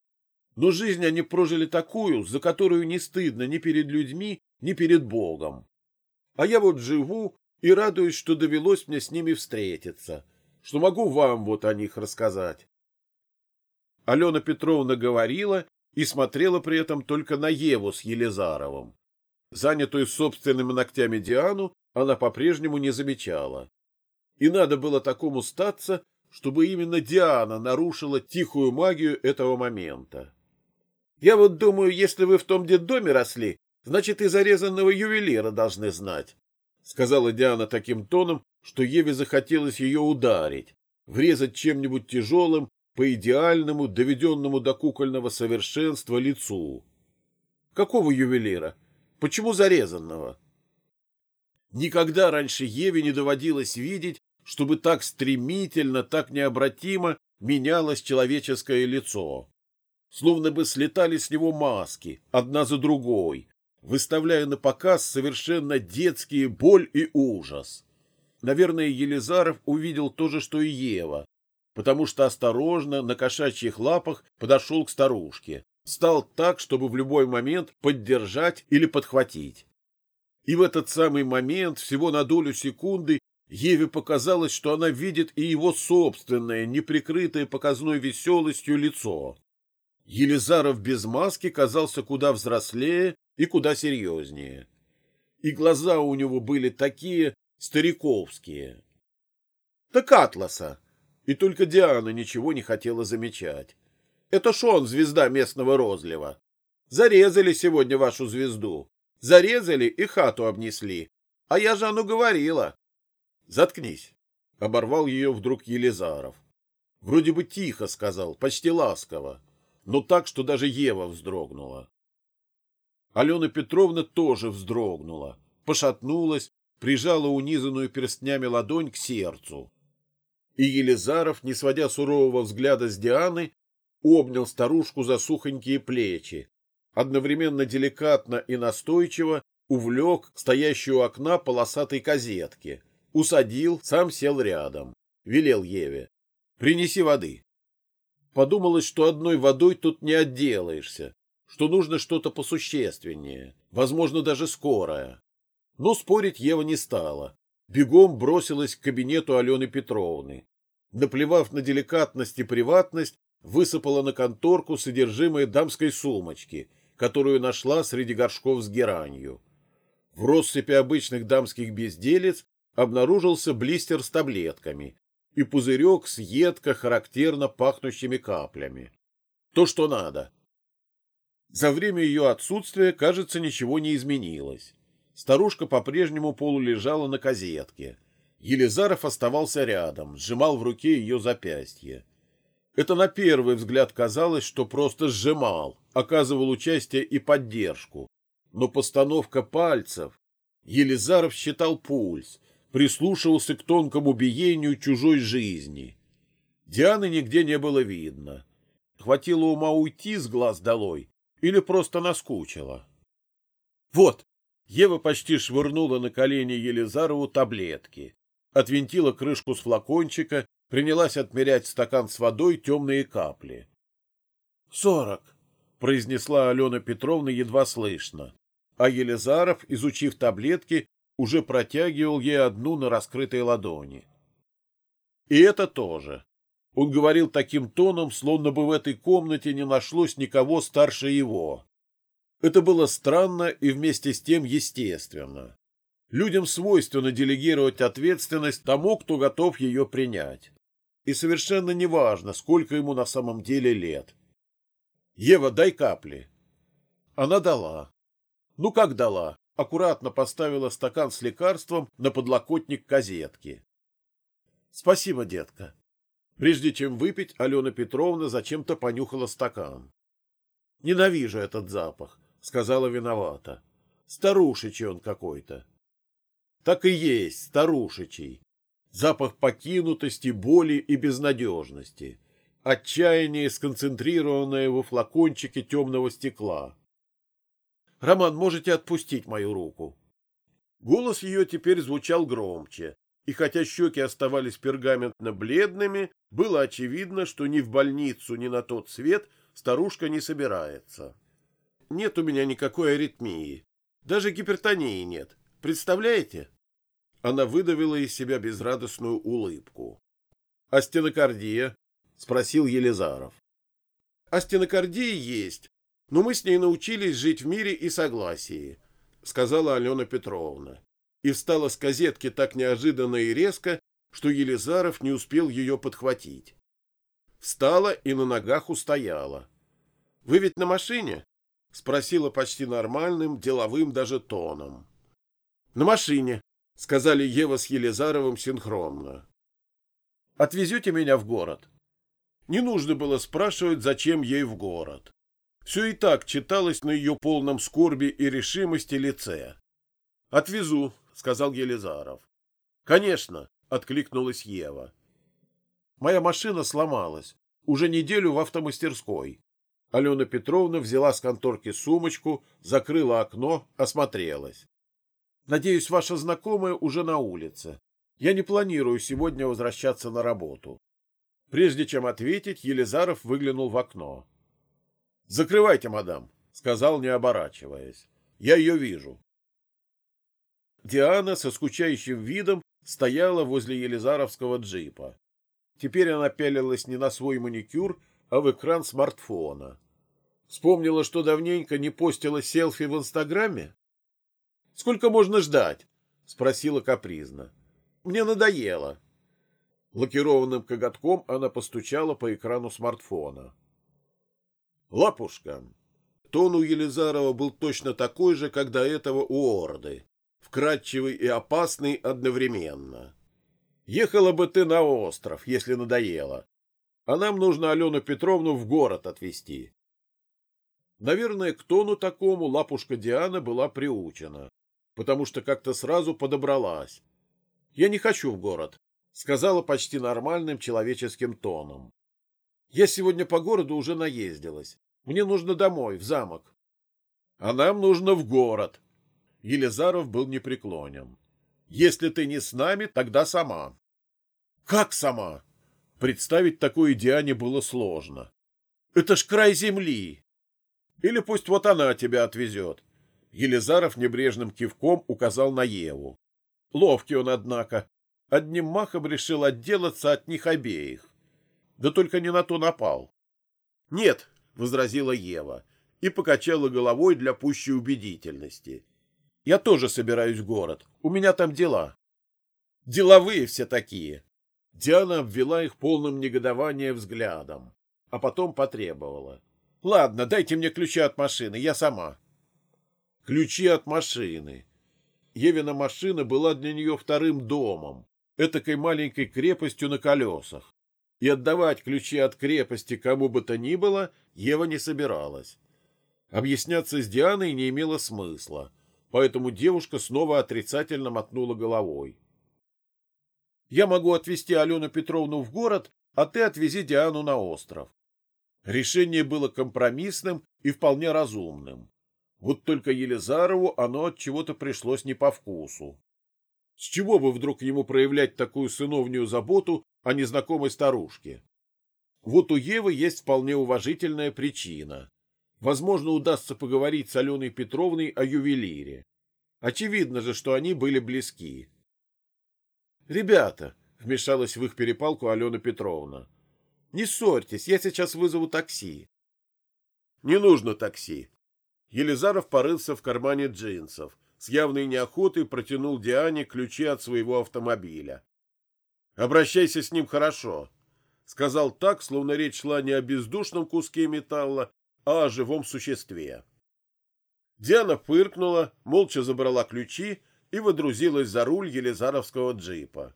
Но жизнь они прожили такую, за которую не стыдно ни перед людьми, ни перед Богом. А я вот живу и радуюсь, что довелось мне с ними встретиться, что могу вам вот о них рассказать. Алена Петровна говорила и смотрела при этом только на Еву с Елизаровым. Занятую собственными ногтями Диану она по-прежнему не замечала. И надо было такому статься, чтобы именно Диана нарушила тихую магию этого момента. Я вот думаю, если вы в том детдоме росли, значит, и зарезанного ювелира должны знать, — сказала Диана таким тоном, что Еве захотелось ее ударить, врезать чем-нибудь тяжелым по идеальному, доведенному до кукольного совершенства лицу. Какого ювелира? Почему зарезанного? Никогда раньше Еве не доводилось видеть, чтобы так стремительно, так необратимо менялось человеческое лицо. Словно бы слетали с него маски, одна за другой, выставляя на показ совершенно детские боль и ужас. Наверное, Елизаров увидел то же, что и Ева, потому что осторожно на кошачьих лапах подошел к старушке. Стал так, чтобы в любой момент поддержать или подхватить. И в этот самый момент, всего на долю секунды, Еве показалось, что она видит и его собственное, неприкрытое показной веселостью лицо. Елизаров без маски казался куда взрослее и куда серьезнее. И глаза у него были такие стариковские. — Так Атласа! И только Диана ничего не хотела замечать. Это ж он, звезда местного розлива. Зарезали сегодня вашу звезду. Зарезали и хату обнесли. А я Жанну говорила. Заткнись. Оборвал ее вдруг Елизаров. Вроде бы тихо сказал, почти ласково, но так, что даже Ева вздрогнула. Алена Петровна тоже вздрогнула, пошатнулась, прижала унизанную перстнями ладонь к сердцу и Елизаров, не сводя сурового взгляда с Дианы, обнял старушку за сухонькие плечи, одновременно деликатно и настойчиво увлек к стоящей у окна полосатой козетки, усадил, сам сел рядом, велел Еве. «Принеси воды». Подумалось, что одной водой тут не отделаешься, что нужно что-то посущественнее, возможно, даже скорое. Но спорить Ева не стала, бегом бросилась к кабинету Алены Петровны. Наплевав на деликатность и приватность, высыпала на конторку содержимое дамской сумочки, которую нашла среди горшков с геранью. В россыпи обычных дамских безделец обнаружился блистер с таблетками и пузырек с едко характерно пахнущими каплями. То, что надо. За время ее отсутствия, кажется, ничего не изменилось. Старушка по-прежнему полулежала на козетке. Елизаров оставался рядом, сжимал в руке ее запястье. Это на первый взгляд казалось, что просто сжимал, оказывал участие и поддержку. Но постановка пальцев... Елизаров считал пульс, прислушивался к тонкому биению чужой жизни. Дианы нигде не было видно. Хватило ума уйти с глаз долой или просто наскучило. — Вот, Ева почти швырнула на колени Елизарову таблетки, отвинтила крышку с флакончика, принялась отмерять стакан с водой темные капли. — Сорок. — произнесла Алена Петровна едва слышно. А Елизаров, изучив таблетки, уже протягивал ей одну на раскрытой ладони. И это тоже. Он говорил таким тоном, словно бы в этой комнате не нашлось никого старше его. Это было странно и вместе с тем естественно. Людям свойственно делегировать ответственность тому, кто готов ее принять. И совершенно неважно, сколько ему на самом деле лет. «Ева, дай капли». Она дала. Ну как дала? Аккуратно поставила стакан с лекарством на подлокотник козетки. «Спасибо, детка». Прежде чем выпить, Алена Петровна зачем-то понюхала стакан. «Ненавижу этот запах», — сказала виновата. «Старушечий он какой-то». Так и есть, старушечий. Запах покинутости, боли и безнадежности. Отчаяние, сконцентрированное во флакончике темного стекла. «Роман, можете отпустить мою руку?» Голос ее теперь звучал громче, и хотя щеки оставались пергаментно-бледными, было очевидно, что ни в больницу, ни на тот свет старушка не собирается. Нет у меня никакой аритмии. Даже гипертонии нет. Представляете? Она выдавила из себя безрадостную улыбку. — А стенокардия? — спросил Елизаров. — А стенокардия есть, но мы с ней научились жить в мире и согласии, — сказала Алена Петровна. И встала с козетки так неожиданно и резко, что Елизаров не успел ее подхватить. Встала и на ногах устояла. — Вы ведь на машине? — спросила почти нормальным, деловым даже тоном. — На машине, — сказали Ева с Елизаровым синхронно. «Отвезете меня в город?» Не нужно было спрашивать, зачем ей в город. Все и так читалось на ее полном скорби и решимости лице. «Отвезу», — сказал Елизаров. «Конечно», — откликнулась Ева. «Моя машина сломалась. Уже неделю в автомастерской». Алена Петровна взяла с конторки сумочку, закрыла окно, осмотрелась. Надеюсь, ваша знакомая уже на улице. Я не планирую сегодня возвращаться на работу. Прежде чем ответить, Елизаров выглянул в окно. — Закрывайте, мадам, — сказал, не оборачиваясь. — Я ее вижу. Диана со скучающим видом стояла возле Елизаровского джипа. Теперь она пялилась не на свой маникюр, а в экран смартфона. Вспомнила, что давненько не постила селфи в Инстаграме? Сколько можно ждать? — спросила капризно. — Мне надоело. Лакированным коготком она постучала по экрану смартфона. — Лапушка. Тон у Елизарова был точно такой же, как до этого у Орды. Вкрадчивый и опасный одновременно. Ехала бы ты на остров, если надоело. А нам нужно Алену Петровну в город отвезти. Наверное, к тону такому лапушка Диана была приучена потому что как-то сразу подобралась. «Я не хочу в город», — сказала почти нормальным человеческим тоном. «Я сегодня по городу уже наездилась. Мне нужно домой, в замок». «А нам нужно в город». Елизаров был непреклонен. «Если ты не с нами, тогда сама». «Как сама?» Представить такое Диане было сложно. «Это ж край земли!» «Или пусть вот она тебя отвезет. Елизаров небрежным кивком указал на Еву. Ловкий он, однако. Одним махом решил отделаться от них обеих. Да только не на то напал. — Нет, — возразила Ева и покачала головой для пущей убедительности. — Я тоже собираюсь в город. У меня там дела. — Деловые все такие. Диана обвела их полным негодования взглядом, а потом потребовала. — Ладно, дайте мне ключи от машины, я сама. — ключи от машины. Евина машина была для нее вторым домом, этакой маленькой крепостью на колесах. И отдавать ключи от крепости кому бы то ни было Ева не собиралась. Объясняться с Дианой не имело смысла, поэтому девушка снова отрицательно мотнула головой. «Я могу отвезти Алену Петровну в город, а ты отвези Диану на остров». Решение было компромиссным и вполне разумным. Вот только Елизарову оно от чего-то пришлось не по вкусу. С чего бы вдруг ему проявлять такую сыновнюю заботу о незнакомой старушке? Вот у Евы есть вполне уважительная причина. Возможно, удастся поговорить с Аленой Петровной о ювелире. Очевидно же, что они были близки. «Ребята!» — вмешалась в их перепалку Алена Петровна. «Не ссорьтесь, я сейчас вызову такси». «Не нужно такси». Елизаров порылся в кармане джинсов, с явной неохотой протянул Диане ключи от своего автомобиля. «Обращайся с ним хорошо», — сказал так, словно речь шла не о бездушном куске металла, а о живом существе. Диана фыркнула, молча забрала ключи и водрузилась за руль елизаровского джипа.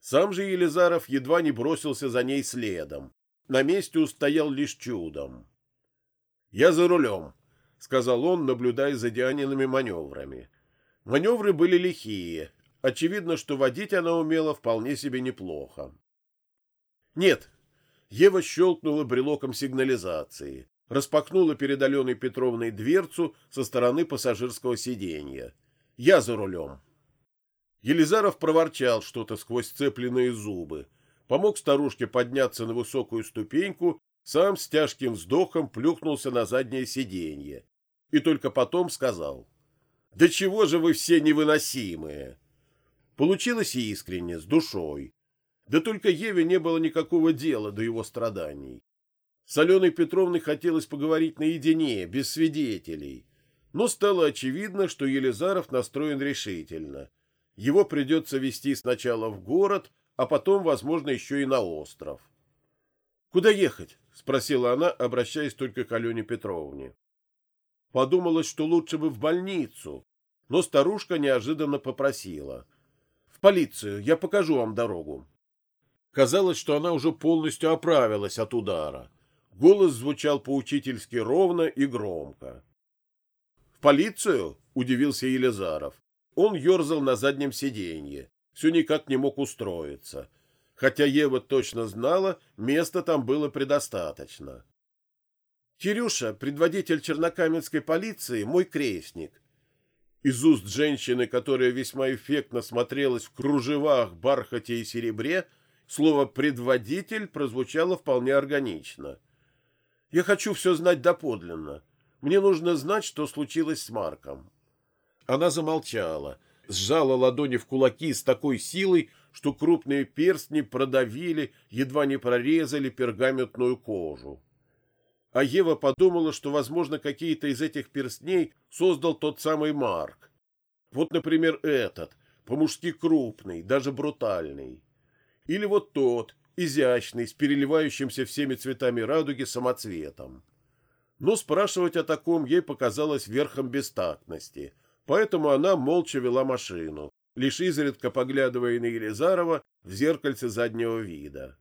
Сам же Елизаров едва не бросился за ней следом. На месте устоял лишь чудом. «Я за рулем», — сказал он, наблюдая за Дианиными маневрами. Маневры были лихие. Очевидно, что водить она умела вполне себе неплохо. «Нет». Ева щелкнула брелоком сигнализации распахнула перед Аленой Петровной дверцу со стороны пассажирского сиденья. «Я за рулем». Елизаров проворчал что-то сквозь цепленные зубы, помог старушке подняться на высокую ступеньку, сам с тяжким вздохом плюхнулся на заднее сиденье и только потом сказал «Да чего же вы все невыносимые!» Получилось искренне, с душой. Да только Еве не было никакого дела до его страданий. С Аленой Петровной хотелось поговорить наедине, без свидетелей. Но стало очевидно, что Елизаров настроен решительно. Его придется вести сначала в город, а потом, возможно, еще и на остров. «Куда ехать?» — спросила она, обращаясь только к Алене Петровне. Подумалось, что лучше бы в больницу, но старушка неожиданно попросила. «В полицию, я покажу вам дорогу». Казалось, что она уже полностью оправилась от удара. Голос звучал поучительски ровно и громко. «В полицию?» — удивился Елизаров. Он ерзал на заднем сиденье, все никак не мог устроиться. Хотя Ева точно знала, места там было предостаточно. «Кирюша, предводитель чернокаменской полиции, мой крестник». Из уст женщины, которая весьма эффектно смотрелась в кружевах, бархате и серебре, слово «предводитель» прозвучало вполне органично. Я хочу все знать доподлинно. Мне нужно знать, что случилось с Марком. Она замолчала, сжала ладони в кулаки с такой силой, что крупные перстни продавили, едва не прорезали пергаментную кожу. А Ева подумала, что, возможно, какие-то из этих перстней создал тот самый Марк. Вот, например, этот, по-мужски крупный, даже брутальный. Или вот тот, изящный, с переливающимся всеми цветами радуги самоцветом. Но спрашивать о таком ей показалось верхом бестактности, поэтому она молча вела машину, лишь изредка поглядывая на Елизарова в зеркальце заднего вида.